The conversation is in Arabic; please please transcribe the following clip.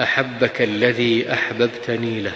أحبك الذي أحببتني له.